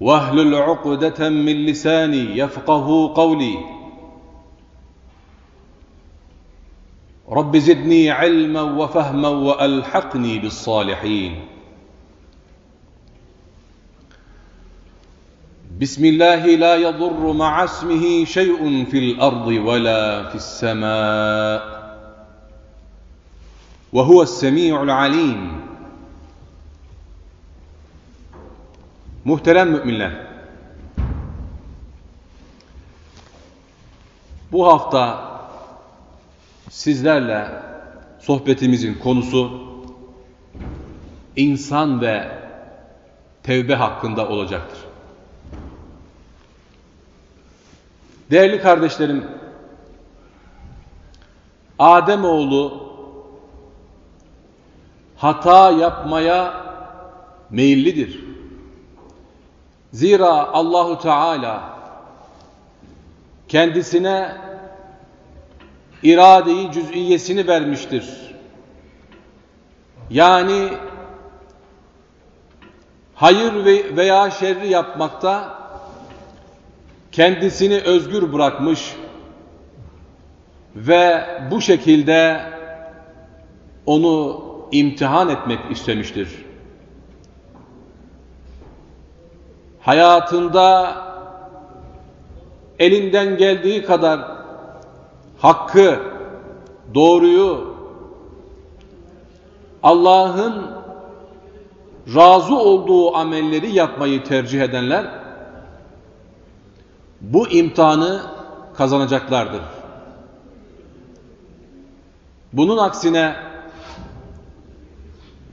واهلل عقدة من لساني يفقه قولي. رب زدني علما وفهما وألحقني بالصالحين. بسم الله لا يضر مع اسمه شيء في الأرض ولا في السماء. وهو السميع العليم. Muhterem müminler, bu hafta sizlerle sohbetimizin konusu insan ve tevbe hakkında olacaktır. Değerli kardeşlerim, Ademoğlu hata yapmaya meyillidir. Zira Allahu Teala kendisine iradeyi cüz'iyesini vermiştir. Yani hayır veya şerri yapmakta kendisini özgür bırakmış ve bu şekilde onu imtihan etmek istemiştir. Hayatında elinden geldiği kadar hakkı, doğruyu, Allah'ın razı olduğu amelleri yapmayı tercih edenler bu imtihanı kazanacaklardır. Bunun aksine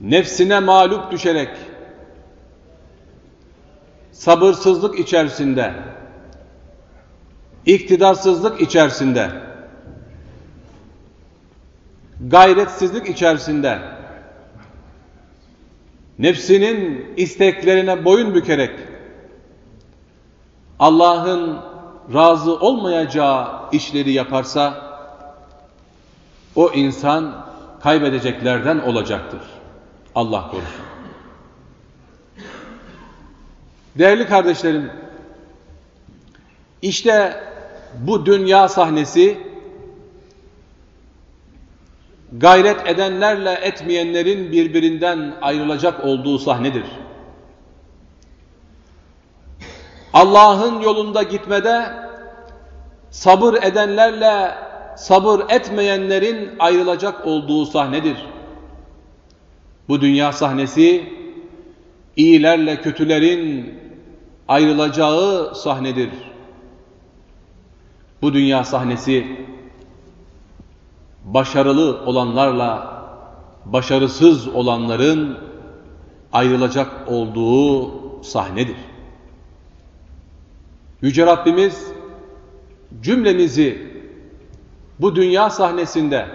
nefsine mağlup düşerek sabırsızlık içerisinde, iktidarsızlık içerisinde, gayretsizlik içerisinde, nefsinin isteklerine boyun bükerek, Allah'ın razı olmayacağı işleri yaparsa, o insan kaybedeceklerden olacaktır. Allah korusun. Değerli kardeşlerim, işte bu dünya sahnesi gayret edenlerle etmeyenlerin birbirinden ayrılacak olduğu sahnedir. Allah'ın yolunda gitmede sabır edenlerle sabır etmeyenlerin ayrılacak olduğu sahnedir. Bu dünya sahnesi iyilerle kötülerin ayrılacağı sahnedir. Bu dünya sahnesi başarılı olanlarla başarısız olanların ayrılacak olduğu sahnedir. Yüce Rabbimiz cümlemizi bu dünya sahnesinde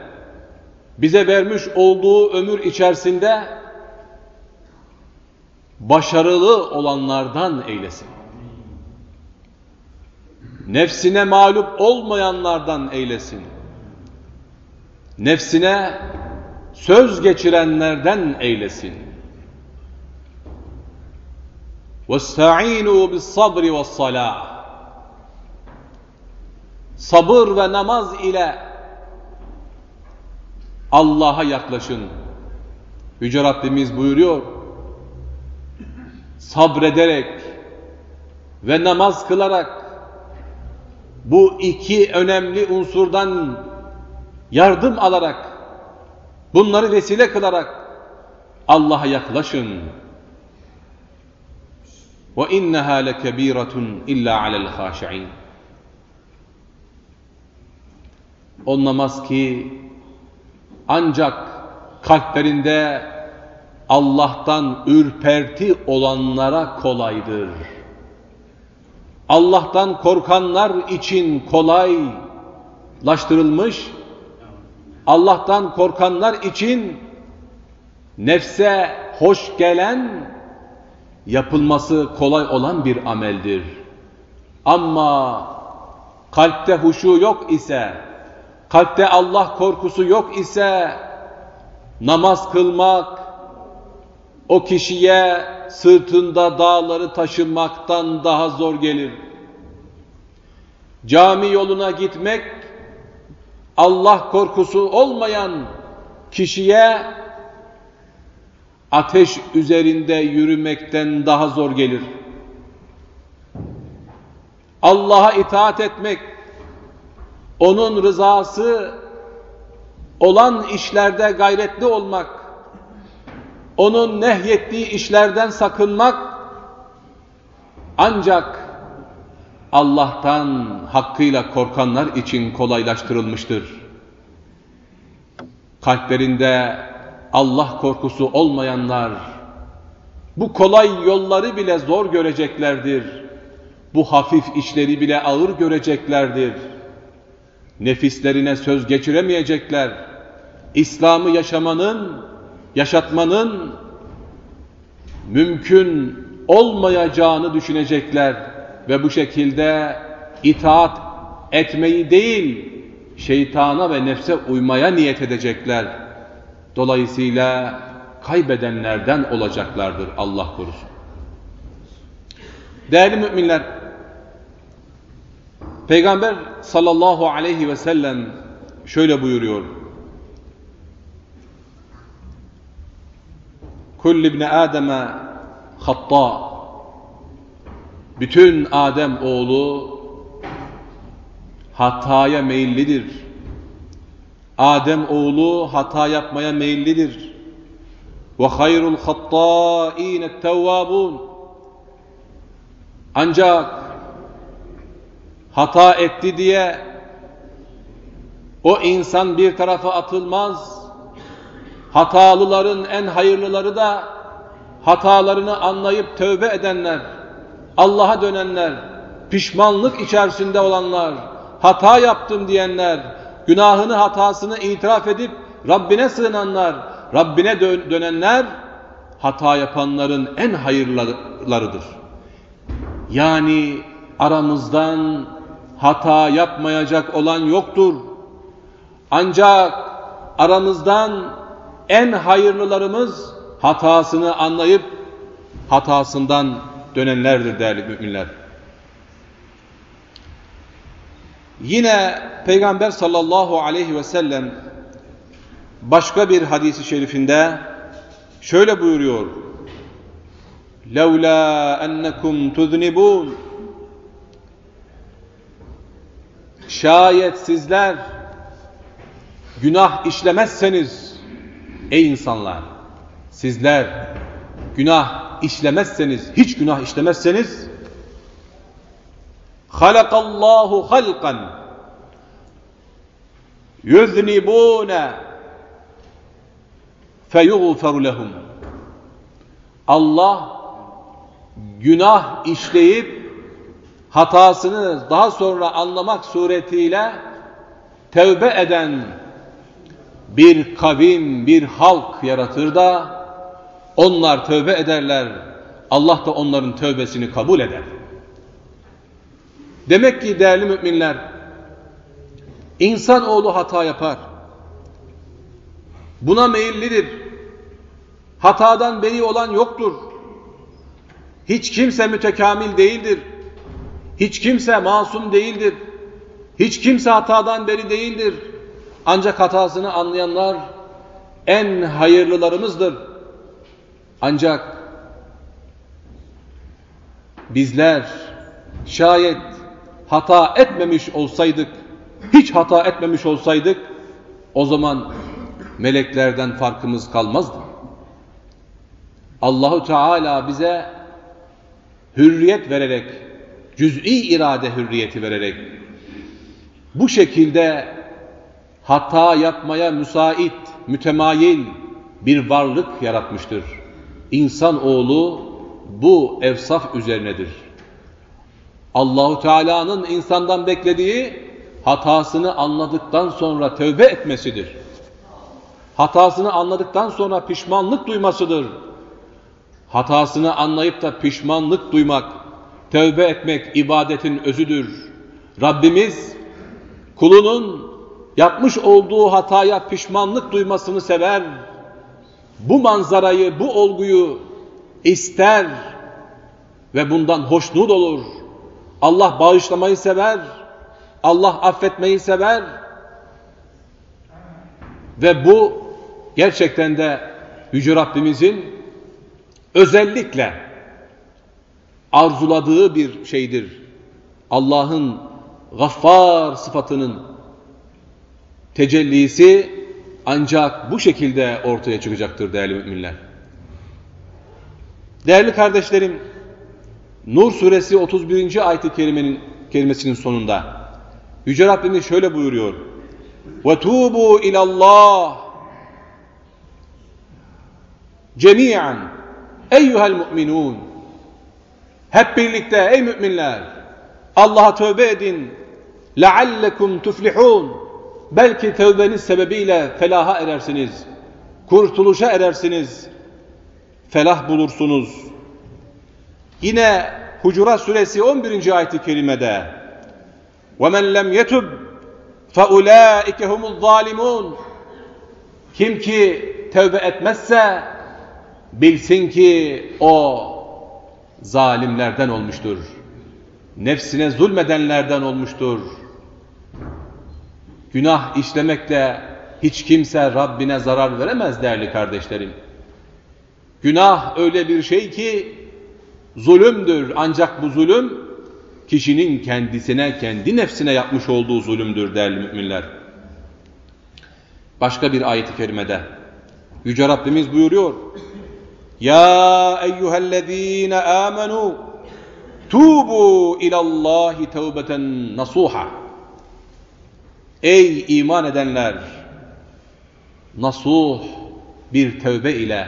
bize vermiş olduğu ömür içerisinde başarılı olanlardan eylesin. Nefsine mağlup olmayanlardan eylesin. Nefsine söz geçirenlerden eylesin. وَاسْتَعِينُوا بِالصَّبْرِ وَالصَّلَاةِ Sabır ve namaz ile Allah'a yaklaşın. Yüce Rabbimiz buyuruyor, sabrederek ve namaz kılarak bu iki önemli unsurdan yardım alarak bunları vesile kılarak Allah'a yaklaşın. Ve inneha lekebiratun illa alel haşi'in. O namaz ki ancak kalplerinde Allah'tan ürperti olanlara kolaydır. Allah'tan korkanlar için kolaylaştırılmış, Allah'tan korkanlar için nefse hoş gelen, yapılması kolay olan bir ameldir. Ama kalpte huşu yok ise, kalpte Allah korkusu yok ise, namaz kılmak, o kişiye sırtında dağları taşımaktan daha zor gelir. Cami yoluna gitmek, Allah korkusu olmayan kişiye ateş üzerinde yürümekten daha zor gelir. Allah'a itaat etmek, onun rızası olan işlerde gayretli olmak, onun nehyettiği işlerden sakınmak ancak Allah'tan hakkıyla korkanlar için kolaylaştırılmıştır. Kalplerinde Allah korkusu olmayanlar bu kolay yolları bile zor göreceklerdir. Bu hafif işleri bile ağır göreceklerdir. Nefislerine söz geçiremeyecekler. İslam'ı yaşamanın, yaşatmanın mümkün olmayacağını düşünecekler ve bu şekilde itaat etmeyi değil, şeytana ve nefse uymaya niyet edecekler. Dolayısıyla kaybedenlerden olacaklardır Allah korusun. Değerli müminler, Peygamber sallallahu aleyhi ve sellem şöyle buyuruyor. Kulli ibn Adem'e hatta bütün Adem oğlu hataya meyillidir. Adem oğlu hata yapmaya meyillidir. Ve hayrul hattâine tevvâbûn. Ancak hata etti diye o insan bir tarafa atılmaz. Hatalıların en hayırlıları da hatalarını anlayıp tövbe edenler, Allah'a dönenler, pişmanlık içerisinde olanlar, hata yaptım diyenler, günahını hatasını itiraf edip Rabbine sığınanlar, Rabbine dön dönenler hata yapanların en hayırlarıdır. Yani aramızdan hata yapmayacak olan yoktur. Ancak aramızdan en hayırlılarımız hatasını anlayıp hatasından dönenlerdir değerli müminler. Yine Peygamber sallallahu aleyhi ve sellem başka bir hadisi şerifinde şöyle buyuruyor. لَوْلَا اَنَّكُمْ تُذْنِبُونَ Şayet sizler günah işlemezseniz ey insanlar sizler günah işlemezseniz hiç günah işlemezseniz halakallahu halkan yuznibune feyuğferu lehum. Allah günah işleyip hatasını daha sonra anlamak suretiyle tevbe eden bir kavim, bir halk yaratır da onlar tövbe ederler. Allah da onların tövbesini kabul eder. Demek ki değerli müminler, insanoğlu hata yapar. Buna meyillidir. Hatadan beri olan yoktur. Hiç kimse mütekamil değildir. Hiç kimse masum değildir. Hiç kimse hatadan beri değildir. Ancak hatasını anlayanlar en hayırlılarımızdır. Ancak bizler şayet hata etmemiş olsaydık, hiç hata etmemiş olsaydık, o zaman meleklerden farkımız kalmazdı. Allahu Teala bize hürriyet vererek, cüz'i irade hürriyeti vererek, bu şekilde hata yapmaya müsait, mütemayil bir varlık yaratmıştır. İnsan oğlu bu evsaf üzerinedir. Allahu Teala'nın insandan beklediği hatasını anladıktan sonra tövbe etmesidir. Hatasını anladıktan sonra pişmanlık duymasıdır. Hatasını anlayıp da pişmanlık duymak, tövbe etmek ibadetin özüdür. Rabbimiz kulunun yapmış olduğu hataya pişmanlık duymasını sever. Bu manzarayı, bu olguyu ister ve bundan hoşnut olur. Allah bağışlamayı sever. Allah affetmeyi sever. Ve bu gerçekten de Yüce Rabbimizin özellikle arzuladığı bir şeydir. Allah'ın gaffar sıfatının tecellisi ancak bu şekilde ortaya çıkacaktır değerli müminler. Değerli kardeşlerim, Nur suresi 31. ayet-i kerimenin kelimesinin sonunda Yüce Rabbimiz şöyle buyuruyor. Ve tubu ilallah cemiyen eyyuhel mu'minun Hep birlikte ey müminler Allah'a tövbe edin leallekum tuflihun belki tövbeniz sebebiyle felaha erersiniz kurtuluşa erersiniz felah bulursunuz yine Hucurat suresi 11. ayet-i kerimede وَمَنْ لَمْ يَتُبْ فَاُولَٰئِكَ هُمُ الظَّالِمُونَ Kim ki tövbe etmezse bilsin ki o zalimlerden olmuştur. Nefsine zulmedenlerden olmuştur. Günah işlemekle hiç kimse Rabbine zarar veremez değerli kardeşlerim. Günah öyle bir şey ki zulümdür. Ancak bu zulüm kişinin kendisine, kendi nefsine yapmış olduğu zulümdür değerli müminler. Başka bir ayet-i kerimede Yüce Rabbimiz buyuruyor. Ya eyyühellezine amenu tubu ilallahi tevbeten nasuha. Ey iman edenler! Nasuh bir tövbe ile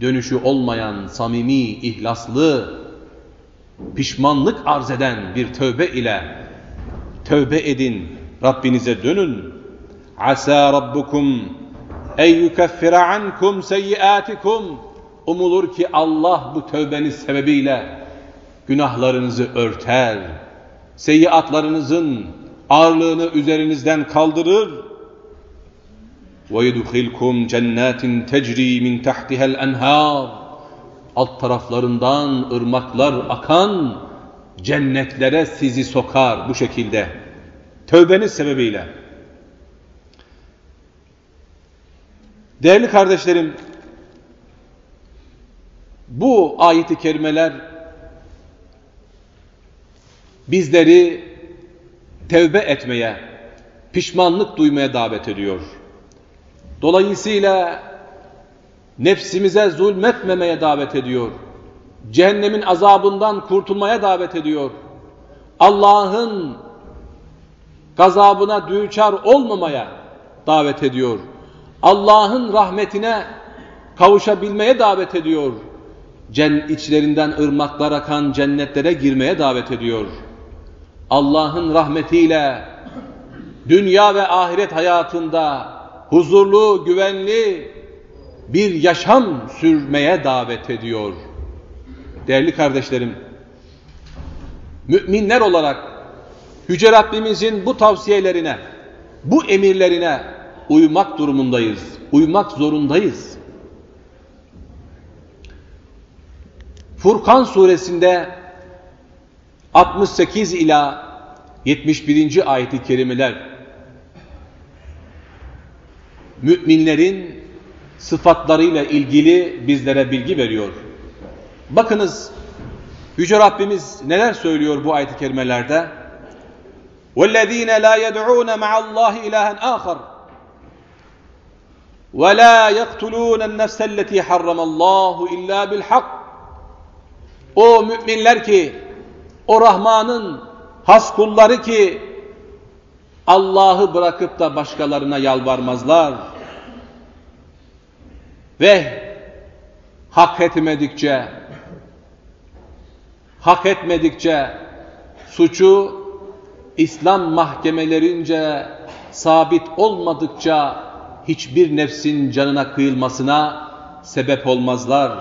dönüşü olmayan samimi, ihlaslı, pişmanlık arz eden bir tövbe ile tövbe edin, Rabbinize dönün. Asa rabbukum ey yukeffira ankum seyyiatikum umulur ki Allah bu tövbeniz sebebiyle günahlarınızı örter, seyyiatlarınızın ağırlığını üzerinizden kaldırır. وَيُدْخِلْكُمْ جَنَّاتٍ تَجْرِي مِنْ تَحْتِهَا الْاَنْهَارِ Alt taraflarından ırmaklar akan cennetlere sizi sokar bu şekilde. Tövbeniz sebebiyle. Değerli kardeşlerim, bu ayeti kerimeler bizleri tevbe etmeye, pişmanlık duymaya davet ediyor. Dolayısıyla nefsimize zulmetmemeye davet ediyor. Cehennemin azabından kurtulmaya davet ediyor. Allah'ın gazabına düçar olmamaya davet ediyor. Allah'ın rahmetine kavuşabilmeye davet ediyor. Cen içlerinden ırmaklar akan cennetlere girmeye davet ediyor. Allah'ın rahmetiyle dünya ve ahiret hayatında huzurlu, güvenli bir yaşam sürmeye davet ediyor. Değerli kardeşlerim, müminler olarak Yüce Rabbimizin bu tavsiyelerine, bu emirlerine uymak durumundayız, uymak zorundayız. Furkan suresinde 68 ila 71. ayeti kerimeler müminlerin sıfatlarıyla ilgili bizlere bilgi veriyor. Bakınız Yüce Rabbimiz neler söylüyor bu ayet-i kerimelerde? وَالَّذ۪ينَ لَا يَدْعُونَ مَعَ اللّٰهِ اِلَٰهًا آخَرٍ وَلَا يَقْتُلُونَ النَّفْسَ الَّتِي حَرَّمَ اللّٰهُ اِلَّا بِالْحَقِّ O müminler ki, o Rahman'ın has kulları ki, Allah'ı bırakıp da başkalarına yalvarmazlar. Ve hak etmedikçe, hak etmedikçe suçu İslam mahkemelerince sabit olmadıkça hiçbir nefsin canına kıyılmasına sebep olmazlar.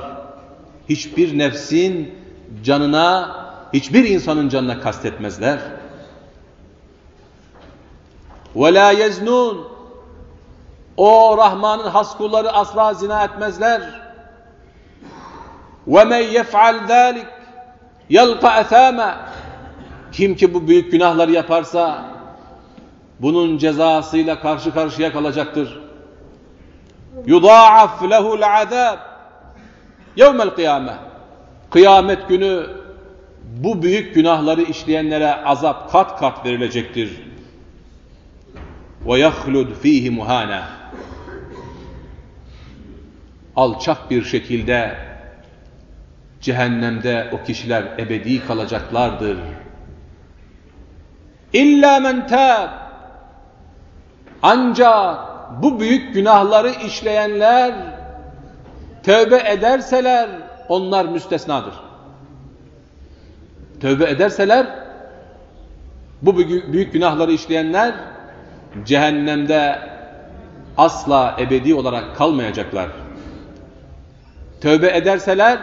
Hiçbir nefsin canına, hiçbir insanın canına kastetmezler. وَلَا يَزْنُونَ O Rahman'ın has kulları asla zina etmezler. وَمَنْ يَفْعَلْ ذَٰلِكَ يَلْقَ اَثَامًا Kim ki bu büyük günahları yaparsa bunun cezasıyla karşı karşıya kalacaktır. يُضَاعَفْ لَهُ الْعَذَابِ يَوْمَ الْقِيَامَةِ Kıyamet günü bu büyük günahları işleyenlere azap kat kat verilecektir. وَيَخْلُدْ ف۪يهِ مُهَانًا Alçak bir şekilde cehennemde o kişiler ebedi kalacaklardır. İlla men tab. Ancak bu büyük günahları işleyenler tövbe ederseler onlar müstesnadır. Tövbe ederseler bu büyük günahları işleyenler cehennemde asla ebedi olarak kalmayacaklar. Tövbe ederseler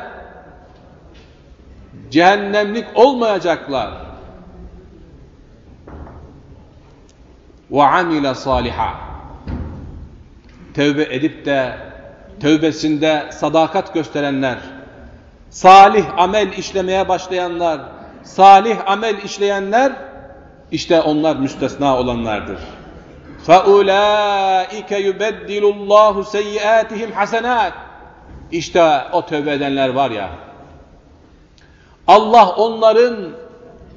cehennemlik olmayacaklar. Amile saliha. Tövbe edip de tövbesinde sadakat gösterenler, salih amel işlemeye başlayanlar, salih amel işleyenler işte onlar müstesna olanlardır. فَاُولَٰئِكَ يُبَدِّلُ اللّٰهُ سَيِّئَاتِهِمْ حَسَنَاتٍ İşte o tövbe edenler var ya, Allah onların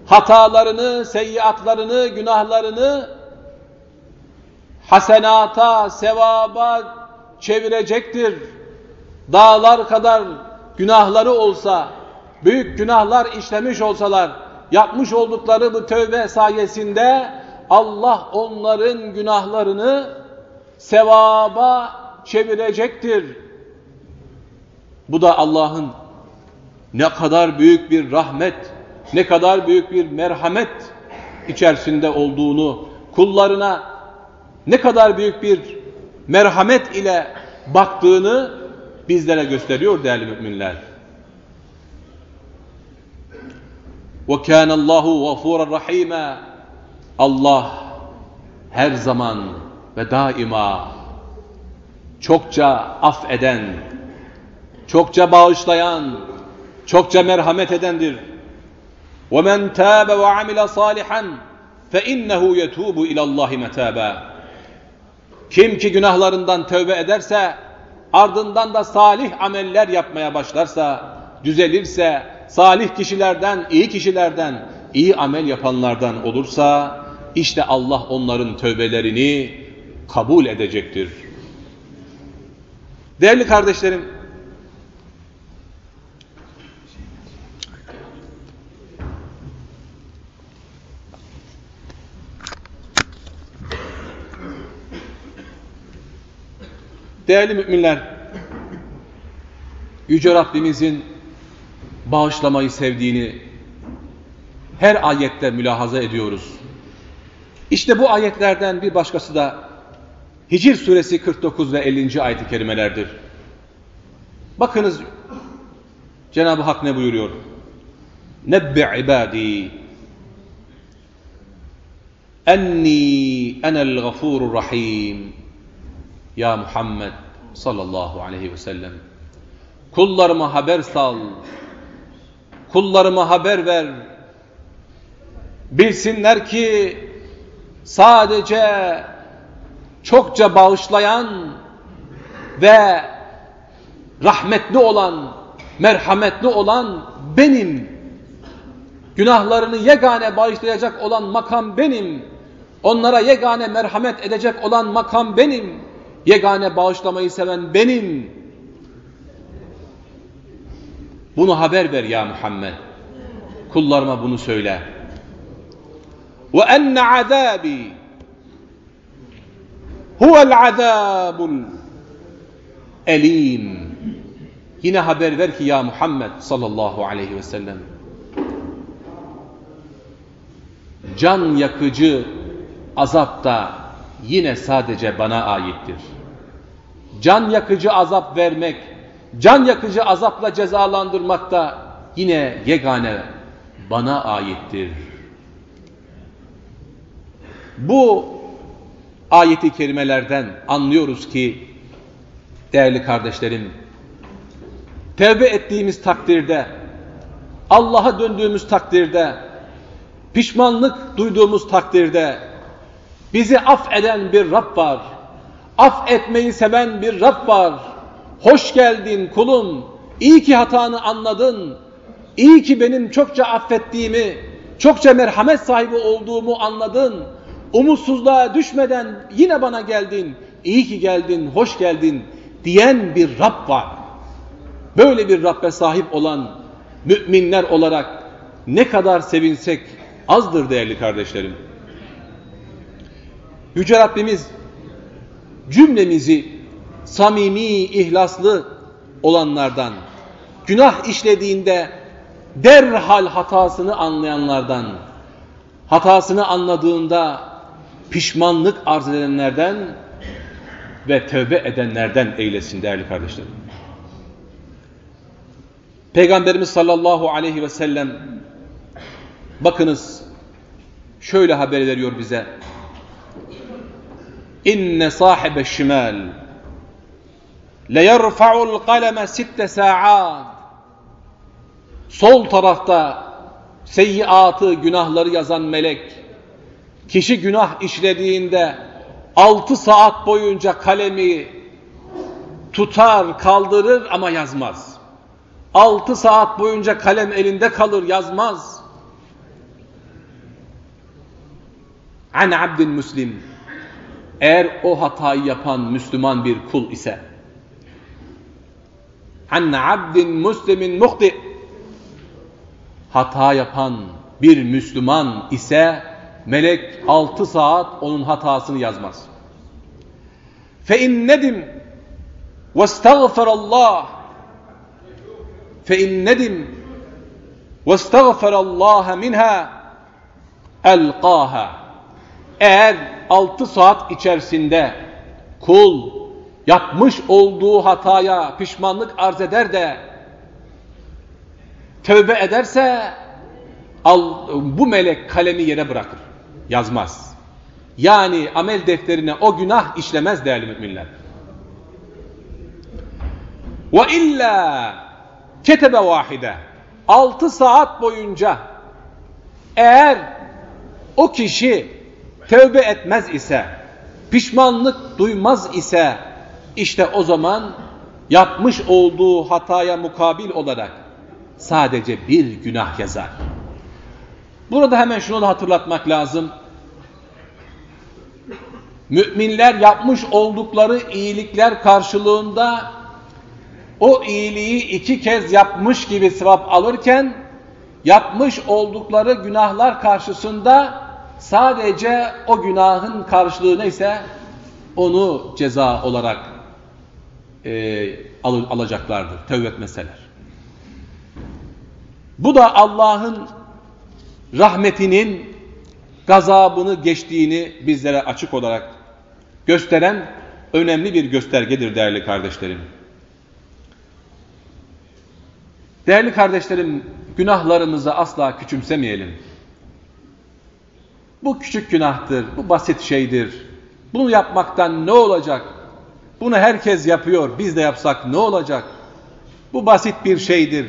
hatalarını, seyyiatlarını, günahlarını hasenata, sevaba çevirecektir. Dağlar kadar günahları olsa, büyük günahlar işlemiş olsalar, yapmış oldukları bu tövbe sayesinde Allah onların günahlarını sevaba çevirecektir. Bu da Allah'ın ne kadar büyük bir rahmet, ne kadar büyük bir merhamet içerisinde olduğunu, kullarına ne kadar büyük bir merhamet ile baktığını bizlere gösteriyor değerli müminler. وَكَانَ اللّٰهُ غَفُورًا رَحِيمًا Allah her zaman ve daima çokça affeden, çokça bağışlayan, çokça merhamet edendir. وَمَنْ تَابَ وَعَمِلَ صَالِحًا فَاِنَّهُ يَتُوبُ اِلَى اللّٰهِ مَتَابًا Kim ki günahlarından tövbe ederse, ardından da salih ameller yapmaya başlarsa, düzelirse, salih kişilerden, iyi kişilerden, iyi amel yapanlardan olursa, işte Allah onların tövbelerini kabul edecektir. Değerli kardeşlerim, Değerli müminler, Yüce Rabbimizin bağışlamayı sevdiğini her ayette mülahaza ediyoruz. İşte bu ayetlerden bir başkası da Hicr suresi 49 ve 50. ayet-i kerimelerdir. Bakınız Cenab-ı Hak ne buyuruyor? Nebbi ibadi enni enel gafurur rahim ya Muhammed sallallahu aleyhi ve sellem kullarıma haber sal kullarıma haber ver bilsinler ki sadece çokça bağışlayan ve rahmetli olan, merhametli olan benim. Günahlarını yegane bağışlayacak olan makam benim. Onlara yegane merhamet edecek olan makam benim. Yegane bağışlamayı seven benim. Bunu haber ver ya Muhammed. Kullarıma bunu söyle. Ve enne azabi huvel azabul elim. Yine haber ver ki ya Muhammed sallallahu aleyhi ve sellem. can yakıcı azap da yine sadece bana aittir. Can yakıcı azap vermek, can yakıcı azapla cezalandırmak da yine yegane bana aittir. Bu ayeti kerimelerden anlıyoruz ki değerli kardeşlerim tevbe ettiğimiz takdirde Allah'a döndüğümüz takdirde pişmanlık duyduğumuz takdirde bizi affeden bir Rab var. Affetmeyi seven bir Rab var. Hoş geldin kulum. İyi ki hatanı anladın. İyi ki benim çokça affettiğimi, çokça merhamet sahibi olduğumu anladın. Umutsuzluğa düşmeden yine bana geldin. İyi ki geldin, hoş geldin diyen bir Rab var. Böyle bir Rabbe sahip olan müminler olarak ne kadar sevinsek azdır değerli kardeşlerim. Yüce Rabbimiz cümlemizi samimi, ihlaslı olanlardan, günah işlediğinde derhal hatasını anlayanlardan, hatasını anladığında pişmanlık arz edenlerden ve tövbe edenlerden eylesin değerli kardeşlerim. Peygamberimiz sallallahu aleyhi ve sellem bakınız şöyle haber veriyor bize. İnne sahibe şimal yerfa'ul kaleme sitte sa'at Sol tarafta seyyiatı, günahları yazan melek kişi günah işlediğinde altı saat boyunca kalemi tutar, kaldırır ama yazmaz. Altı saat boyunca kalem elinde kalır, yazmaz. An abdin müslim. Eğer o hatayı yapan Müslüman bir kul ise. An abdin muslimin muhti. Hata yapan bir Müslüman ise melek altı saat onun hatasını yazmaz. Fe in nedim ve Allah fe in nedim ve Allah minha elqaha eğer altı saat içerisinde kul yapmış olduğu hataya pişmanlık arz eder de tövbe ederse al, bu melek kalemi yere bırakır. Yazmaz. Yani amel defterine o günah işlemez değerli müminler. Ve illa ketebe vahide. Altı saat boyunca eğer o kişi tövbe etmez ise, pişmanlık duymaz ise, işte o zaman yapmış olduğu hataya mukabil olarak sadece bir günah yazar. Burada hemen şunu da hatırlatmak lazım. Müminler yapmış oldukları iyilikler karşılığında o iyiliği iki kez yapmış gibi sevap alırken yapmış oldukları günahlar karşısında sadece o günahın karşılığı neyse onu ceza olarak e, al alacaklardır. Tevbe etmeseler. Bu da Allah'ın rahmetinin gazabını geçtiğini bizlere açık olarak gösteren önemli bir göstergedir değerli kardeşlerim. Değerli kardeşlerim, günahlarımızı asla küçümsemeyelim. Bu küçük günahtır, bu basit şeydir. Bunu yapmaktan ne olacak? Bunu herkes yapıyor, biz de yapsak ne olacak? Bu basit bir şeydir.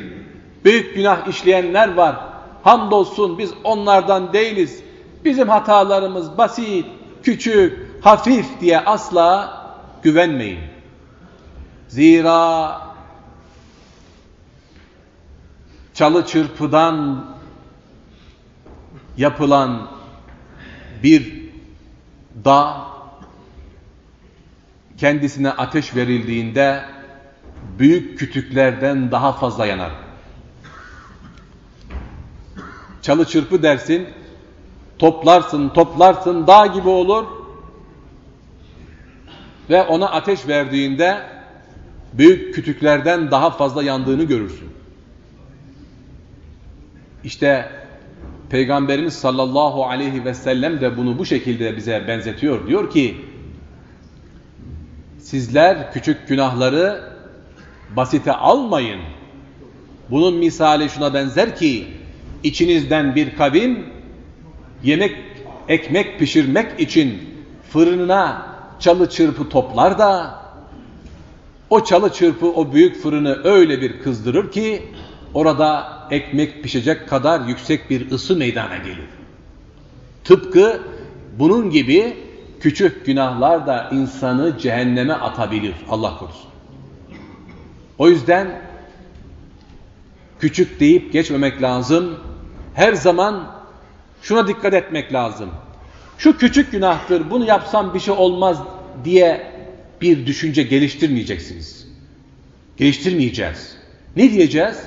Büyük günah işleyenler var. Hamdolsun biz onlardan değiliz. Bizim hatalarımız basit, küçük, hafif diye asla güvenmeyin. Zira çalı çırpıdan yapılan bir dağ kendisine ateş verildiğinde büyük kütüklerden daha fazla yanar. Çalı çırpı dersin, toplarsın, toplarsın, dağ gibi olur ve ona ateş verdiğinde büyük kütüklerden daha fazla yandığını görürsün. İşte Peygamberimiz sallallahu aleyhi ve sellem de bunu bu şekilde bize benzetiyor. Diyor ki, sizler küçük günahları basite almayın. Bunun misali şuna benzer ki, içinizden bir kavim yemek, ekmek pişirmek için fırınına çalı çırpı toplar da o çalı çırpı o büyük fırını öyle bir kızdırır ki orada ekmek pişecek kadar yüksek bir ısı meydana gelir. Tıpkı bunun gibi küçük günahlar da insanı cehenneme atabilir. Allah korusun. O yüzden küçük deyip geçmemek lazım. Her zaman şuna dikkat etmek lazım. Şu küçük günahtır, bunu yapsam bir şey olmaz diye bir düşünce geliştirmeyeceksiniz. Geliştirmeyeceğiz. Ne diyeceğiz?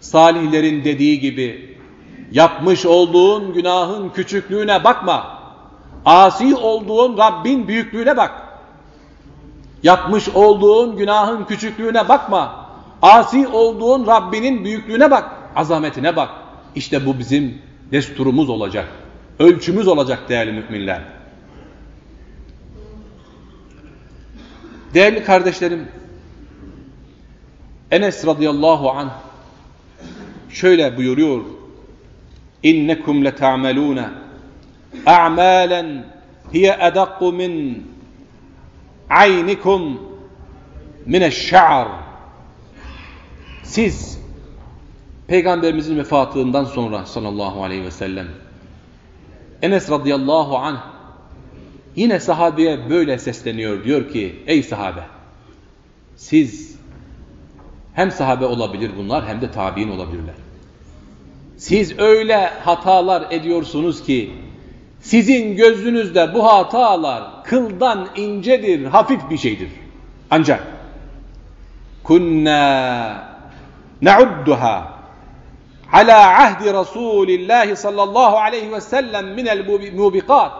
Salihlerin dediği gibi yapmış olduğun günahın küçüklüğüne bakma. Asi olduğun Rabbin büyüklüğüne bak. Yapmış olduğun günahın küçüklüğüne bakma. Asi olduğun Rabbinin büyüklüğüne bak. Azametine bak. İşte bu bizim desturumuz olacak. Ölçümüz olacak değerli müminler. Değerli kardeşlerim, Enes radıyallahu anh şöyle buyuruyor. İnnekum leta'melûne a'malen hiye edakku min aynikum mineşşa'ar. Siz Peygamberimizin vefatından sonra sallallahu aleyhi ve sellem Enes radıyallahu anh yine sahabeye böyle sesleniyor. Diyor ki ey sahabe siz hem sahabe olabilir bunlar hem de tabi'in olabilirler. Siz öyle hatalar ediyorsunuz ki sizin gözünüzde bu hatalar kıldan incedir, hafif bir şeydir. Ancak kunna na'udduha ala ahdi Resulillahi sallallahu aleyhi ve sellem minel mubikat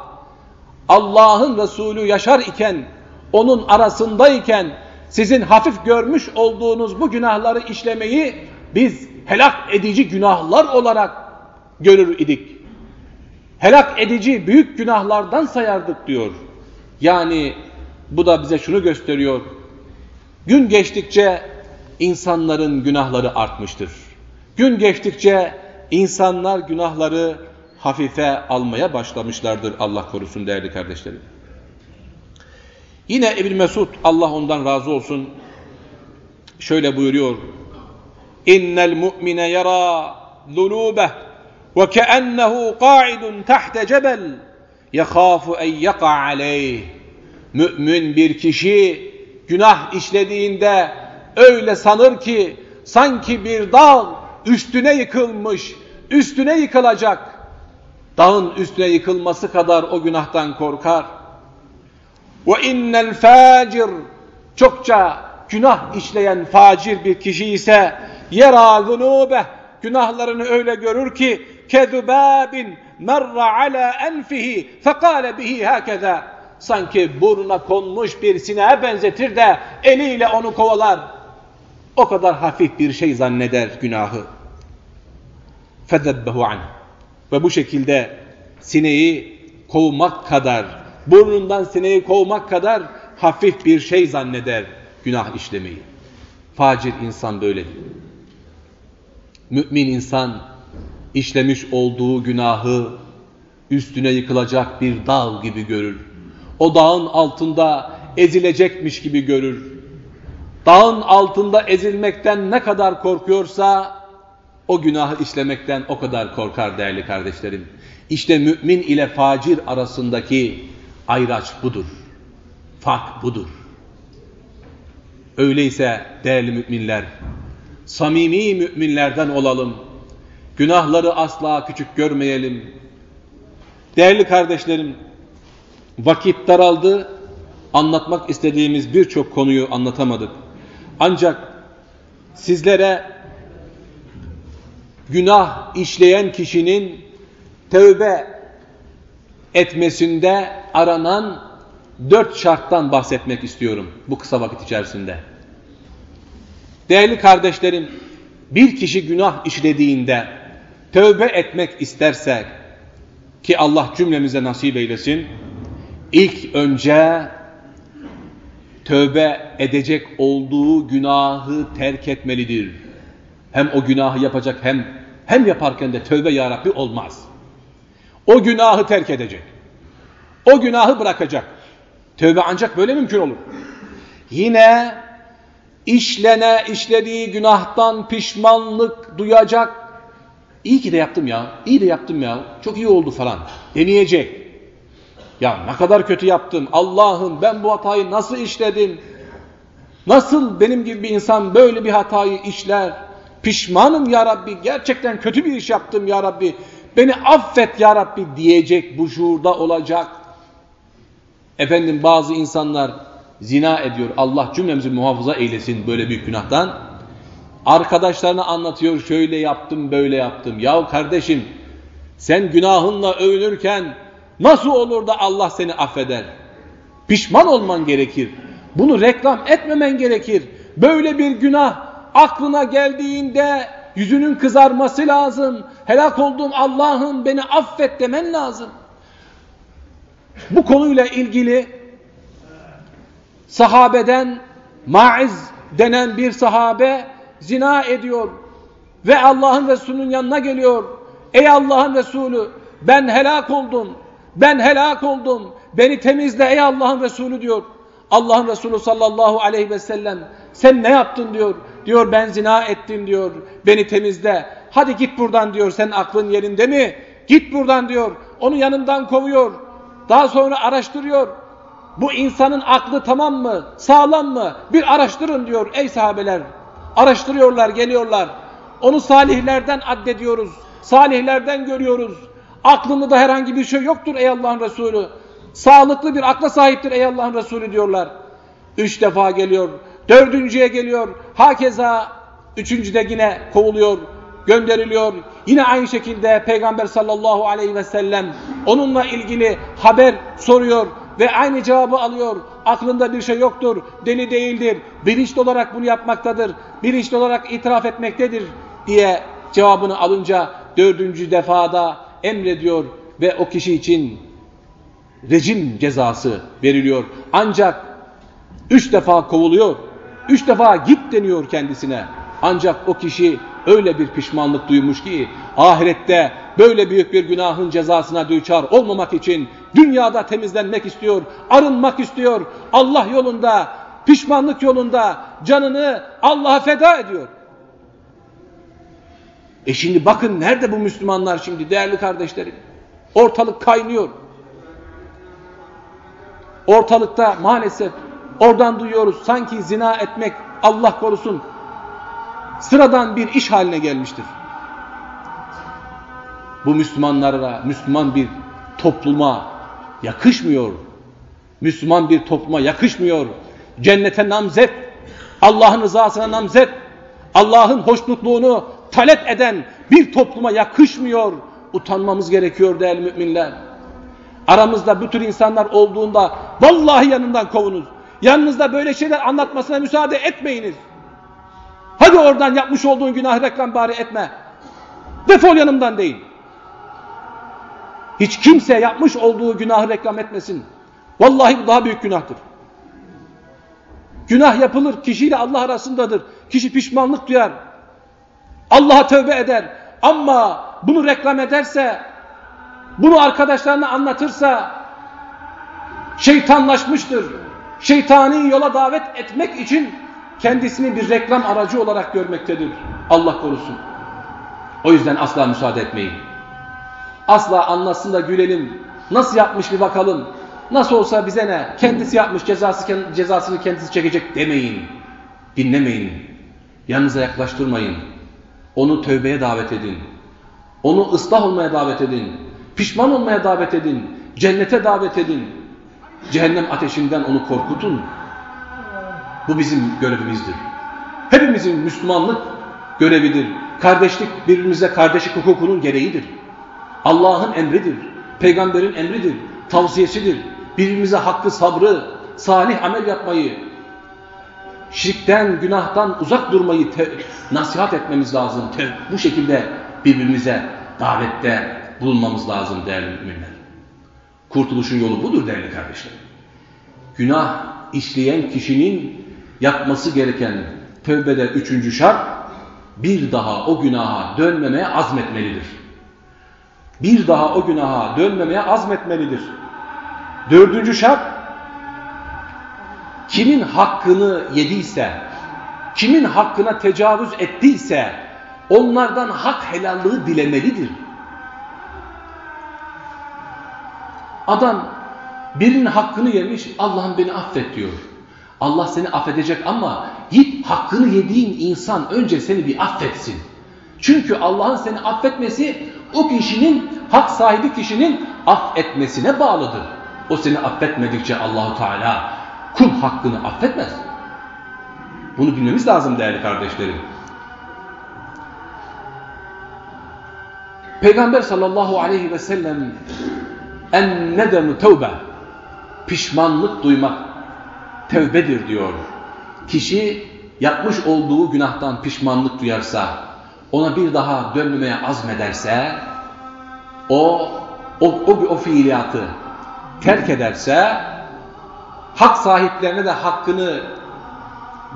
Allah'ın Resulü yaşar iken onun arasındayken sizin hafif görmüş olduğunuz bu günahları işlemeyi biz helak edici günahlar olarak görür idik. Helak edici büyük günahlardan sayardık diyor. Yani bu da bize şunu gösteriyor. Gün geçtikçe insanların günahları artmıştır. Gün geçtikçe insanlar günahları hafife almaya başlamışlardır Allah korusun değerli kardeşlerim. Yine İbn Mesud Allah ondan razı olsun şöyle buyuruyor. İnnel mu'mine yara zunubeh keennehu qa'idun tahte cebel yekhafu en yaka aleyh. Mümin bir kişi günah işlediğinde öyle sanır ki sanki bir dağ üstüne yıkılmış, üstüne yıkılacak. Dağın üstüne yıkılması kadar o günahtan korkar. Ve innel facir çokça günah işleyen facir bir kişi ise yera zunubeh günahlarını öyle görür ki kedubabin merra ala enfihi fekale bihi hakeza sanki burnuna konmuş bir sineğe benzetir de eliyle onu kovalar. O kadar hafif bir şey zanneder günahı. Fedebbehu anh. Ve bu şekilde sineği kovmak kadar, burnundan sineği kovmak kadar hafif bir şey zanneder günah işlemeyi. Facir insan böyledir. Mümin insan işlemiş olduğu günahı üstüne yıkılacak bir dağ gibi görür. O dağın altında ezilecekmiş gibi görür. Dağın altında ezilmekten ne kadar korkuyorsa o günahı işlemekten o kadar korkar değerli kardeşlerim. İşte mümin ile facir arasındaki ayraç budur. Fark budur. Öyleyse değerli müminler, samimi müminlerden olalım. Günahları asla küçük görmeyelim. Değerli kardeşlerim, vakit daraldı, anlatmak istediğimiz birçok konuyu anlatamadık. Ancak sizlere günah işleyen kişinin tövbe etmesinde aranan dört şarttan bahsetmek istiyorum bu kısa vakit içerisinde. Değerli kardeşlerim, bir kişi günah işlediğinde tövbe etmek istersek ki Allah cümlemize nasip eylesin. İlk önce tövbe edecek olduğu günahı terk etmelidir. Hem o günahı yapacak hem hem yaparken de tövbe ya Rabbi olmaz. O günahı terk edecek. O günahı bırakacak. Tövbe ancak böyle mümkün olur. Yine işlene işlediği günahtan pişmanlık duyacak. İyi ki de yaptım ya, iyi de yaptım ya, çok iyi oldu falan deneyecek. Ya ne kadar kötü yaptım, Allah'ım ben bu hatayı nasıl işledim? Nasıl benim gibi bir insan böyle bir hatayı işler? Pişmanım ya Rabbi, gerçekten kötü bir iş yaptım ya Rabbi. Beni affet ya Rabbi diyecek bu şuurda olacak. Efendim bazı insanlar zina ediyor. Allah cümlemizi muhafaza eylesin böyle büyük günahtan. Arkadaşlarına anlatıyor şöyle yaptım böyle yaptım. Yahu kardeşim sen günahınla övünürken nasıl olur da Allah seni affeder? Pişman olman gerekir. Bunu reklam etmemen gerekir. Böyle bir günah aklına geldiğinde yüzünün kızarması lazım. Helak olduğum Allah'ım beni affet demen lazım. Bu konuyla ilgili sahabeden Maiz denen bir sahabe zina ediyor ve Allah'ın Resulü'nün yanına geliyor. Ey Allah'ın Resulü ben helak oldum. Ben helak oldum. Beni temizle ey Allah'ın Resulü diyor. Allah'ın Resulü sallallahu aleyhi ve sellem sen ne yaptın diyor. Diyor ben zina ettim diyor. Beni temizle. Hadi git buradan diyor. Sen aklın yerinde mi? Git buradan diyor. Onu yanından kovuyor. Daha sonra araştırıyor. Bu insanın aklı tamam mı? Sağlam mı? Bir araştırın diyor ey sahabeler. Araştırıyorlar, geliyorlar. Onu salihlerden addediyoruz. Salihlerden görüyoruz. Aklında da herhangi bir şey yoktur ey Allah'ın Resulü. Sağlıklı bir akla sahiptir ey Allah'ın Resulü diyorlar. Üç defa geliyor. Dördüncüye geliyor. Hakeza üçüncüde yine kovuluyor, gönderiliyor. Yine aynı şekilde Peygamber sallallahu aleyhi ve sellem onunla ilgili haber soruyor ve aynı cevabı alıyor. Aklında bir şey yoktur, deli değildir, bilinçli olarak bunu yapmaktadır, bilinçli olarak itiraf etmektedir diye cevabını alınca dördüncü defada emrediyor ve o kişi için rejim cezası veriliyor. Ancak üç defa kovuluyor, üç defa git deniyor kendisine. Ancak o kişi öyle bir pişmanlık duymuş ki ahirette böyle büyük bir günahın cezasına düçar olmamak için dünyada temizlenmek istiyor, arınmak istiyor. Allah yolunda, pişmanlık yolunda canını Allah'a feda ediyor. E şimdi bakın nerede bu Müslümanlar şimdi değerli kardeşlerim? Ortalık kaynıyor. Ortalıkta maalesef oradan duyuyoruz sanki zina etmek Allah korusun sıradan bir iş haline gelmiştir. Bu Müslümanlara, Müslüman bir topluma yakışmıyor. Müslüman bir topluma yakışmıyor. Cennete namzet, Allah'ın rızasına namzet, Allah'ın hoşnutluğunu talep eden bir topluma yakışmıyor. Utanmamız gerekiyor değerli müminler. Aramızda bu tür insanlar olduğunda vallahi yanından kovunuz. Yanınızda böyle şeyler anlatmasına müsaade etmeyiniz. Hadi oradan yapmış olduğun günah reklam bari etme. Defol yanımdan değil. Hiç kimse yapmış olduğu günahı reklam etmesin. Vallahi bu daha büyük günahtır. Günah yapılır, kişiyle Allah arasındadır. Kişi pişmanlık duyar. Allah'a tövbe eder. Ama bunu reklam ederse, bunu arkadaşlarına anlatırsa şeytanlaşmıştır. Şeytani yola davet etmek için kendisini bir reklam aracı olarak görmektedir. Allah korusun. O yüzden asla müsaade etmeyin. Asla anlasın da gülelim. Nasıl yapmış bir bakalım. Nasıl olsa bize ne? Kendisi yapmış cezası, cezasını kendisi çekecek demeyin. Dinlemeyin. Yanınıza yaklaştırmayın. Onu tövbeye davet edin. Onu ıslah olmaya davet edin. Pişman olmaya davet edin. Cennete davet edin. Cehennem ateşinden onu korkutun. Bu bizim görevimizdir. Hepimizin Müslümanlık görevidir. Kardeşlik birbirimize kardeşlik hukukunun gereğidir. Allah'ın emridir. Peygamberin emridir. Tavsiyesidir. Birbirimize hakkı sabrı, salih amel yapmayı, şirkten, günahtan uzak durmayı nasihat etmemiz lazım. Bu şekilde birbirimize davette bulunmamız lazım değerli müminler. Kurtuluşun yolu budur değerli kardeşlerim. Günah işleyen kişinin yapması gereken tövbede üçüncü şart bir daha o günaha dönmemeye azmetmelidir. Bir daha o günaha dönmemeye azmetmelidir. Dördüncü şart kimin hakkını yediyse, kimin hakkına tecavüz ettiyse onlardan hak helallığı dilemelidir. Adam birinin hakkını yemiş, Allah'ım beni affet diyor. Allah seni affedecek ama git hakkını yediğin insan önce seni bir affetsin. Çünkü Allah'ın seni affetmesi o kişinin, hak sahibi kişinin affetmesine bağlıdır. O seni affetmedikçe Allahu Teala kul hakkını affetmez. Bunu bilmemiz lazım değerli kardeşlerim. Peygamber sallallahu aleyhi ve sellem en nedemu tevbe pişmanlık duymak tevbedir diyor. Kişi yapmış olduğu günahtan pişmanlık duyarsa, ona bir daha dönmemeye azmederse, o o, o, o fiiliyatı terk ederse, hak sahiplerine de hakkını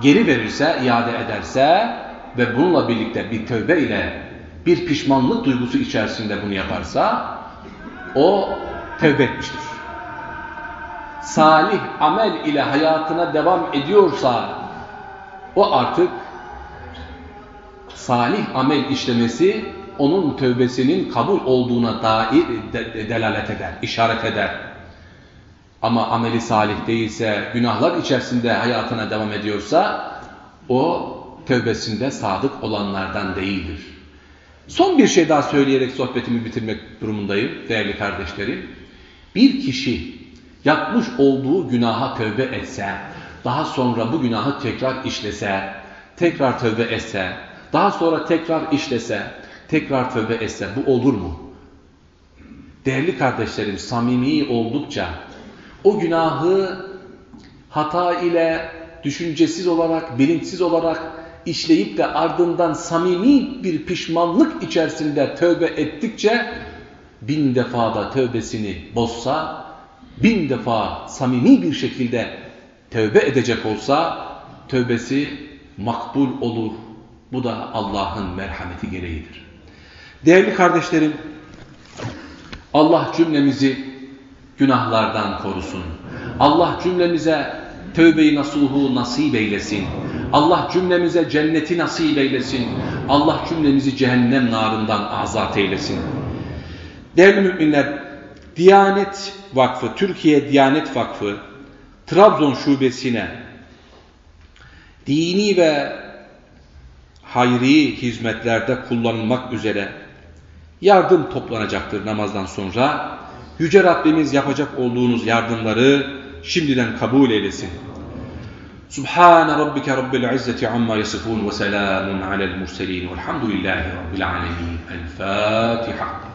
geri verirse, iade ederse ve bununla birlikte bir tövbe ile bir pişmanlık duygusu içerisinde bunu yaparsa, o tövbe etmiştir. Salih amel ile hayatına devam ediyorsa, o artık salih amel işlemesi onun tövbesinin kabul olduğuna dair de, delalet eder, işaret eder. Ama ameli salih değilse, günahlar içerisinde hayatına devam ediyorsa, o tövbesinde sadık olanlardan değildir. Son bir şey daha söyleyerek sohbetimi bitirmek durumundayım değerli kardeşlerim. Bir kişi yapmış olduğu günaha tövbe etse, daha sonra bu günahı tekrar işlese, tekrar tövbe etse, daha sonra tekrar işlese, tekrar tövbe etse bu olur mu? Değerli kardeşlerim samimi oldukça o günahı hata ile düşüncesiz olarak, bilinçsiz olarak işleyip de ardından samimi bir pişmanlık içerisinde tövbe ettikçe bin defada tövbesini bozsa, bin defa samimi bir şekilde tövbe edecek olsa tövbesi makbul olur. Bu da Allah'ın merhameti gereğidir. Değerli kardeşlerim, Allah cümlemizi günahlardan korusun. Allah cümlemize tövbeyi nasuhu nasip eylesin. Allah cümlemize cenneti nasip eylesin. Allah cümlemizi cehennem narından azat eylesin. Değerli müminler, Diyanet Vakfı, Türkiye Diyanet Vakfı, Trabzon şubesine dini ve hayri hizmetlerde kullanılmak üzere yardım toplanacaktır namazdan sonra. Yüce Rabbimiz yapacak olduğunuz yardımları şimdiden kabul eylesin. Subhane rabbike rabbil izzeti amma yasifun ve selamun alel murselin velhamdülillahi rabbil alemin. El Fatiha.